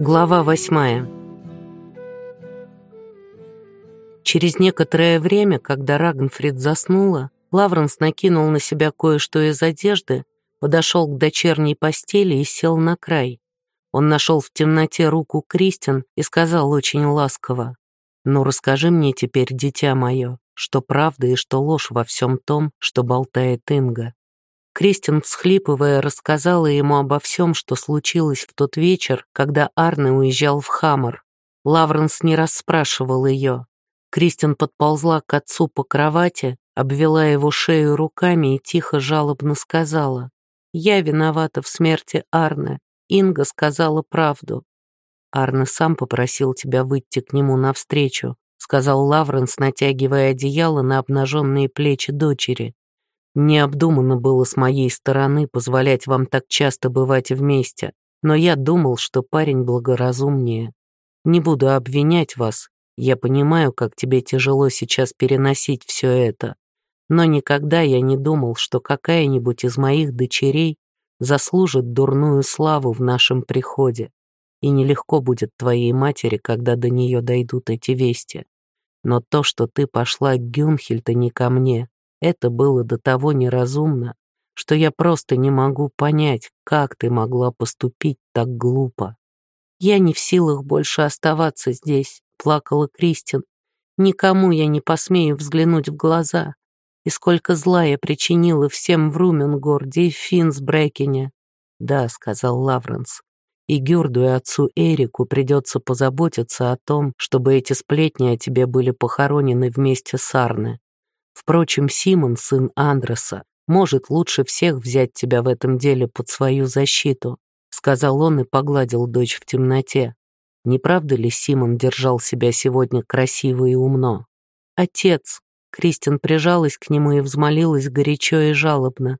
Глава восьмая. Через некоторое время, когда Рагнфрид заснула, Лавренс накинул на себя кое-что из одежды, подошел к дочерней постели и сел на край. Он нашел в темноте руку Кристин и сказал очень ласково, «Ну расскажи мне теперь, дитя мое, что правда и что ложь во всем том, что болтает Инга». Кристин, всхлипывая, рассказала ему обо всем, что случилось в тот вечер, когда Арне уезжал в Хаммер. Лавренс не расспрашивал ее. Кристин подползла к отцу по кровати, обвела его шею руками и тихо жалобно сказала. «Я виновата в смерти Арне. Инга сказала правду». «Арне сам попросил тебя выйти к нему навстречу», сказал Лавренс, натягивая одеяло на обнаженные плечи дочери. Необдуманно было с моей стороны позволять вам так часто бывать вместе, но я думал, что парень благоразумнее. Не буду обвинять вас, я понимаю, как тебе тяжело сейчас переносить все это, но никогда я не думал, что какая-нибудь из моих дочерей заслужит дурную славу в нашем приходе, и нелегко будет твоей матери, когда до нее дойдут эти вести. Но то, что ты пошла к Гюнхельта не ко мне, это было до того неразумно, что я просто не могу понять, как ты могла поступить так глупо. Я не в силах больше оставаться здесь, плакала Кристин. Никому я не посмею взглянуть в глаза. И сколько зла я причинила всем в Руменгорде и Финсбрекене. Да, сказал Лавренс. И Гюрду и отцу Эрику придется позаботиться о том, чтобы эти сплетни о тебе были похоронены вместе с Арне. Впрочем, Симон, сын Андреса, может лучше всех взять тебя в этом деле под свою защиту», сказал он и погладил дочь в темноте. Не правда ли Симон держал себя сегодня красиво и умно? «Отец!» Кристин прижалась к нему и взмолилась горячо и жалобно.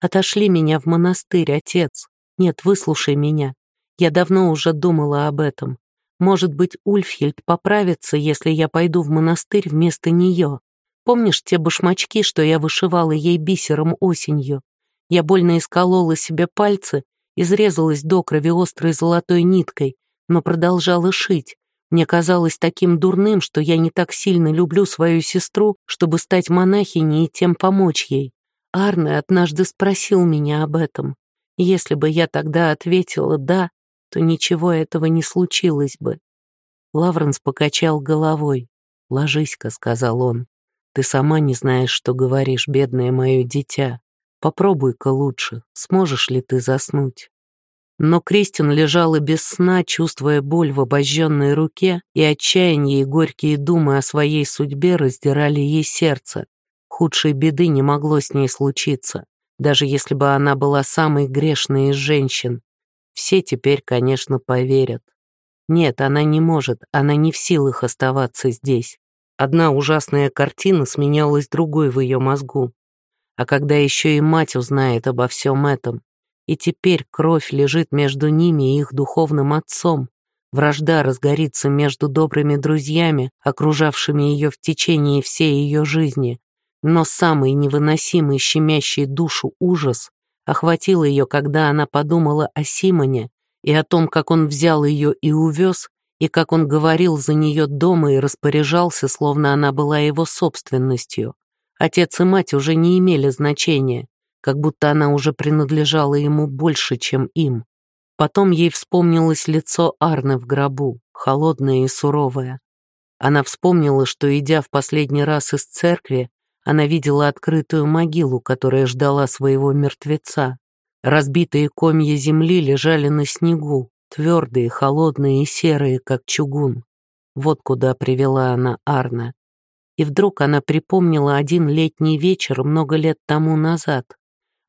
«Отошли меня в монастырь, отец! Нет, выслушай меня. Я давно уже думала об этом. Может быть, Ульфхельд поправится, если я пойду в монастырь вместо нее. Помнишь те башмачки, что я вышивала ей бисером осенью? Я больно исколола себе пальцы, изрезалась до крови острой золотой ниткой, но продолжала шить. Мне казалось таким дурным, что я не так сильно люблю свою сестру, чтобы стать монахиней и тем помочь ей. Арне однажды спросил меня об этом. Если бы я тогда ответила «да», то ничего этого не случилось бы. Лавренс покачал головой. «Ложись-ка», — сказал он. Ты сама не знаешь, что говоришь, бедное мое дитя. Попробуй-ка лучше, сможешь ли ты заснуть?» Но Кристин лежала без сна, чувствуя боль в обожженной руке, и отчаяние и горькие думы о своей судьбе раздирали ей сердце. Худшей беды не могло с ней случиться, даже если бы она была самой грешной из женщин. Все теперь, конечно, поверят. Нет, она не может, она не в силах оставаться здесь. Одна ужасная картина сменялась другой в ее мозгу. А когда еще и мать узнает обо всем этом, и теперь кровь лежит между ними и их духовным отцом, вражда разгорится между добрыми друзьями, окружавшими ее в течение всей ее жизни, но самый невыносимый щемящий душу ужас охватил ее, когда она подумала о Симоне и о том, как он взял ее и увез, и как он говорил за нее дома и распоряжался, словно она была его собственностью. Отец и мать уже не имели значения, как будто она уже принадлежала ему больше, чем им. Потом ей вспомнилось лицо Арны в гробу, холодное и суровое. Она вспомнила, что, идя в последний раз из церкви, она видела открытую могилу, которая ждала своего мертвеца. Разбитые комья земли лежали на снегу, твердые, холодные и серые, как чугун. Вот куда привела она Арна. И вдруг она припомнила один летний вечер много лет тому назад.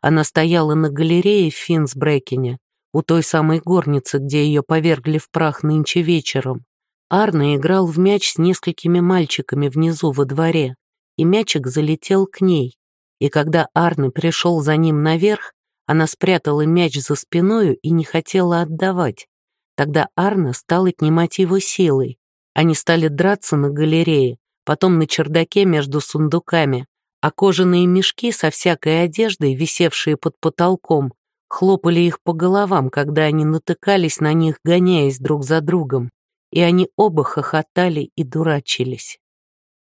Она стояла на галерее в Финсбрекене, у той самой горницы, где ее повергли в прах нынче вечером. Арна играл в мяч с несколькими мальчиками внизу во дворе, и мячик залетел к ней. И когда Арны пришел за ним наверх, она спрятала мяч за спиною и не хотела отдавать. Тогда Арна стал отнимать его силой. Они стали драться на галерее, потом на чердаке между сундуками, а кожаные мешки со всякой одеждой, висевшие под потолком, хлопали их по головам, когда они натыкались на них, гоняясь друг за другом, и они оба хохотали и дурачились.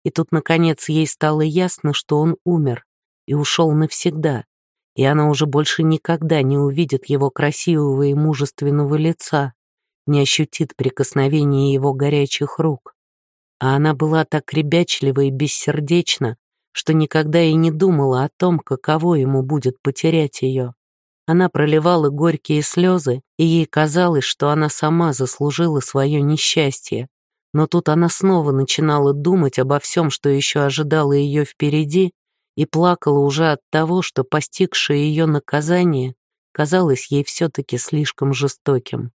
И тут, наконец, ей стало ясно, что он умер и ушел навсегда, и она уже больше никогда не увидит его красивого и мужественного лица, не ощутит прикосновения его горячих рук. А она была так ребячлива и бессердечна, что никогда и не думала о том, каково ему будет потерять ее. Она проливала горькие слезы, и ей казалось, что она сама заслужила свое несчастье. Но тут она снова начинала думать обо всем, что еще ожидало ее впереди, и плакала уже от того, что постигшее ее наказание казалось ей все-таки слишком жестоким.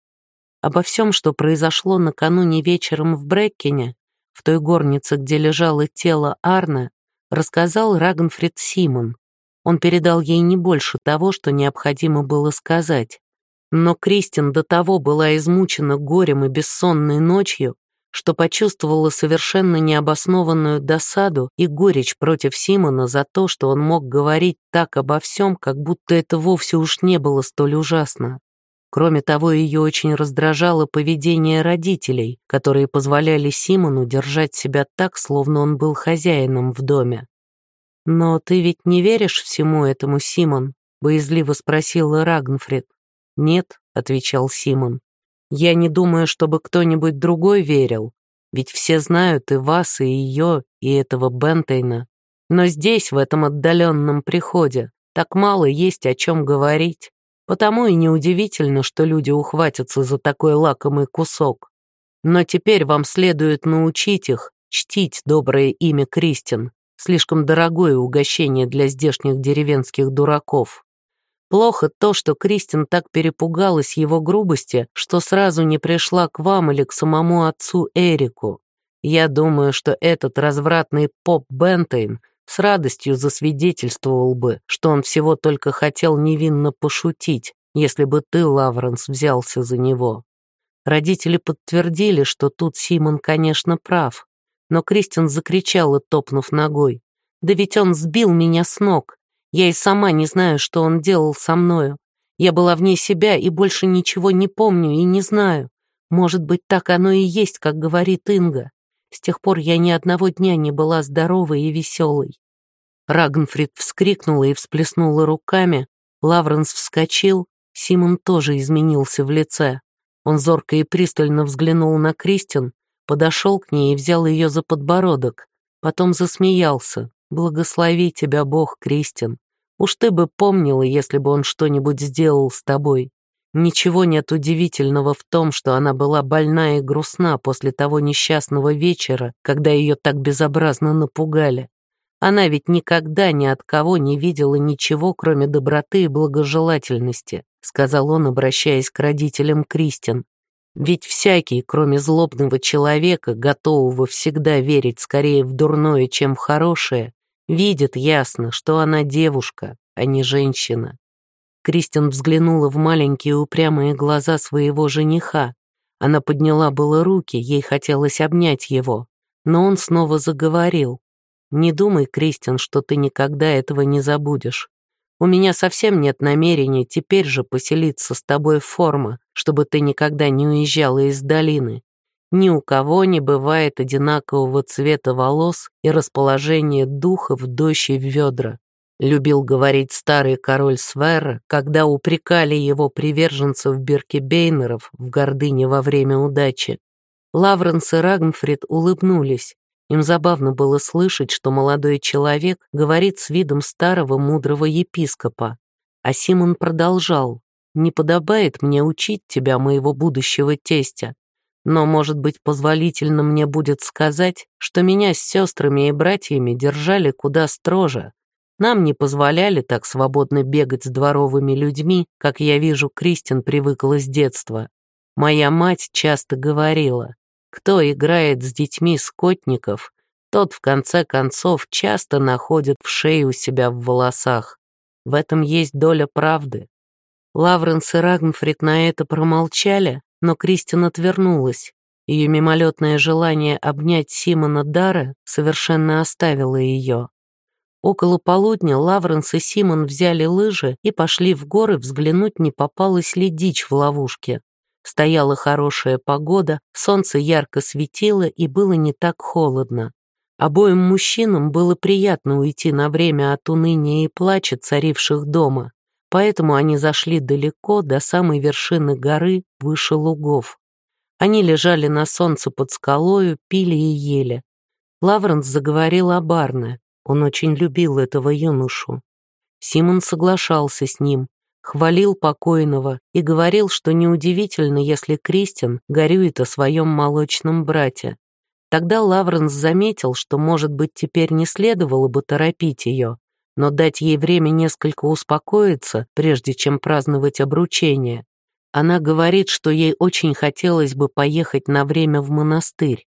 Обо всем, что произошло накануне вечером в Бреккене, в той горнице, где лежало тело Арна, рассказал Рагнфрид Симон, он передал ей не больше того, что необходимо было сказать. Но Кристин до того была измучена горем и бессонной ночью, что почувствовала совершенно необоснованную досаду и горечь против Симона за то, что он мог говорить так обо всем, как будто это вовсе уж не было столь ужасно. Кроме того, ее очень раздражало поведение родителей, которые позволяли Симону держать себя так, словно он был хозяином в доме. «Но ты ведь не веришь всему этому, Симон?» — боязливо спросила Рагнфрид. «Нет», — отвечал Симон. «Я не думаю, чтобы кто-нибудь другой верил, ведь все знают и вас, и ее, и этого Бентейна. Но здесь, в этом отдаленном приходе, так мало есть о чем говорить, потому и неудивительно, что люди ухватятся за такой лакомый кусок. Но теперь вам следует научить их чтить доброе имя Кристин, Слишком дорогое угощение для здешних деревенских дураков. Плохо то, что Кристин так перепугалась его грубости, что сразу не пришла к вам или к самому отцу Эрику. Я думаю, что этот развратный поп Бентейн с радостью засвидетельствовал бы, что он всего только хотел невинно пошутить, если бы ты, Лавренс, взялся за него. Родители подтвердили, что тут Симон, конечно, прав но Кристин закричала, топнув ногой. «Да ведь он сбил меня с ног. Я и сама не знаю, что он делал со мною. Я была вне себя и больше ничего не помню и не знаю. Может быть, так оно и есть, как говорит Инга. С тех пор я ни одного дня не была здоровой и веселой». Рагнфрид вскрикнула и всплеснула руками. Лавренс вскочил. Симон тоже изменился в лице. Он зорко и пристально взглянул на Кристин, подошел к ней и взял ее за подбородок. Потом засмеялся. «Благослови тебя Бог, Кристин. Уж ты бы помнила, если бы он что-нибудь сделал с тобой. Ничего нет удивительного в том, что она была больна и грустна после того несчастного вечера, когда ее так безобразно напугали. Она ведь никогда ни от кого не видела ничего, кроме доброты и благожелательности», сказал он, обращаясь к родителям Кристин. Ведь всякий, кроме злобного человека, готового всегда верить скорее в дурное, чем в хорошее, видит ясно, что она девушка, а не женщина. Кристин взглянула в маленькие упрямые глаза своего жениха. Она подняла было руки, ей хотелось обнять его, но он снова заговорил. «Не думай, Кристин, что ты никогда этого не забудешь. У меня совсем нет намерения теперь же поселиться с тобой в форма, чтобы ты никогда не уезжала из долины. Ни у кого не бывает одинакового цвета волос и расположения духа в дождь и в ведра. Любил говорить старый король Свера, когда упрекали его приверженцев Бейнеров в гордыне во время удачи. Лавренс и Рагнфрид улыбнулись. Им забавно было слышать, что молодой человек говорит с видом старого мудрого епископа. А Симон продолжал. «Не подобает мне учить тебя, моего будущего тестя. Но, может быть, позволительно мне будет сказать, что меня с сестрами и братьями держали куда строже. Нам не позволяли так свободно бегать с дворовыми людьми, как я вижу, Кристин привыкла с детства. Моя мать часто говорила, кто играет с детьми скотников, тот в конце концов часто находит в шее у себя в волосах. В этом есть доля правды. Лавренс и Рагнфрид на это промолчали, но Кристин отвернулась. Ее мимолетное желание обнять Симона Дара совершенно оставило ее. Около полудня Лавренс и Симон взяли лыжи и пошли в горы взглянуть, не попалась ли дичь в ловушке. Стояла хорошая погода, солнце ярко светило и было не так холодно. Обоим мужчинам было приятно уйти на время от уныния и плача, царивших дома, поэтому они зашли далеко, до самой вершины горы, выше лугов. Они лежали на солнце под скалою, пили и ели. Лавренс заговорил о Барне, он очень любил этого юношу. Симон соглашался с ним, хвалил покойного и говорил, что неудивительно, если Кристин горюет о своем молочном брате. Тогда Лавренс заметил, что, может быть, теперь не следовало бы торопить ее, но дать ей время несколько успокоиться, прежде чем праздновать обручение. Она говорит, что ей очень хотелось бы поехать на время в монастырь.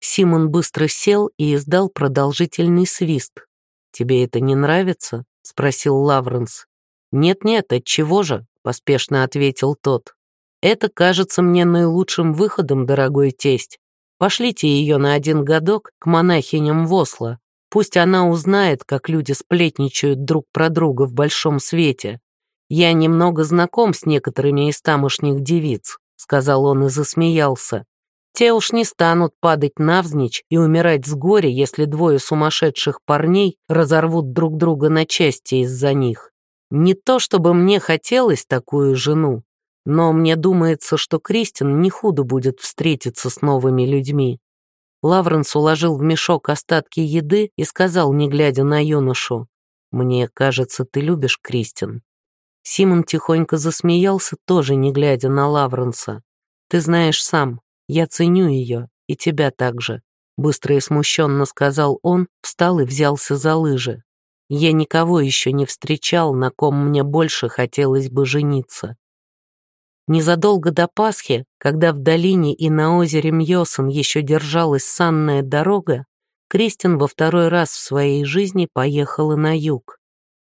Симон быстро сел и издал продолжительный свист. «Тебе это не нравится?» — спросил Лавренс. «Нет-нет, отчего же?» — поспешно ответил тот. «Это кажется мне наилучшим выходом, дорогой тесть. Пошлите ее на один годок к монахиням в Осло. Пусть она узнает, как люди сплетничают друг про друга в большом свете. Я немного знаком с некоторыми из тамошних девиц», — сказал он и засмеялся. «Те уж не станут падать навзничь и умирать с горя, если двое сумасшедших парней разорвут друг друга на части из-за них. Не то чтобы мне хотелось такую жену, но мне думается, что Кристин не худо будет встретиться с новыми людьми. Лавренс уложил в мешок остатки еды и сказал, не глядя на юношу, «Мне кажется, ты любишь Кристин». Симон тихонько засмеялся, тоже не глядя на Лавренса. «Ты знаешь сам, я ценю ее, и тебя также», быстро и смущенно сказал он, встал и взялся за лыжи. Я никого еще не встречал, на ком мне больше хотелось бы жениться. Незадолго до Пасхи, когда в долине и на озере Мьосон еще держалась санная дорога, Кристин во второй раз в своей жизни поехала на юг.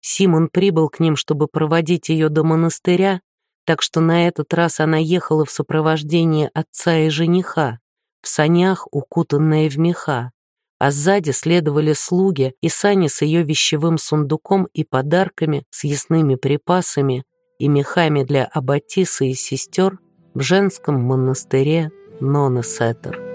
Симон прибыл к ним, чтобы проводить ее до монастыря, так что на этот раз она ехала в сопровождении отца и жениха, в санях, укутанная в меха а сзади следовали слуги и сани с ее вещевым сундуком и подарками, с ясными припасами и мехами для аббатисы и сестер в женском монастыре Нонесетер.